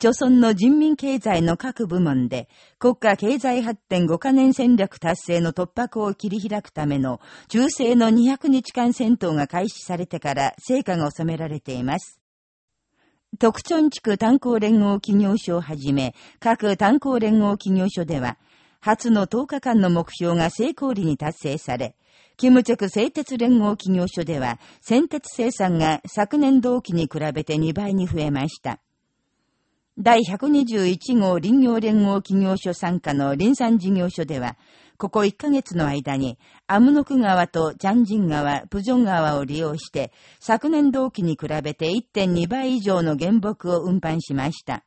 朝鮮の人民経済の各部門で国家経済発展5カ年戦略達成の突破口を切り開くための中世の200日間戦闘が開始されてから成果が収められています。特徴地区炭鉱連合企業所をはじめ、各炭鉱連合企業所では、初の10日間の目標が成功裏に達成され、キムチェク製鉄連合企業所では、先鉄生産が昨年同期に比べて2倍に増えました。第121号林業連合企業所参加の林産事業所では、ここ1ヶ月の間に、アムノク川とチャンジン川、プジョン川を利用して、昨年同期に比べて1.2倍以上の原木を運搬しました。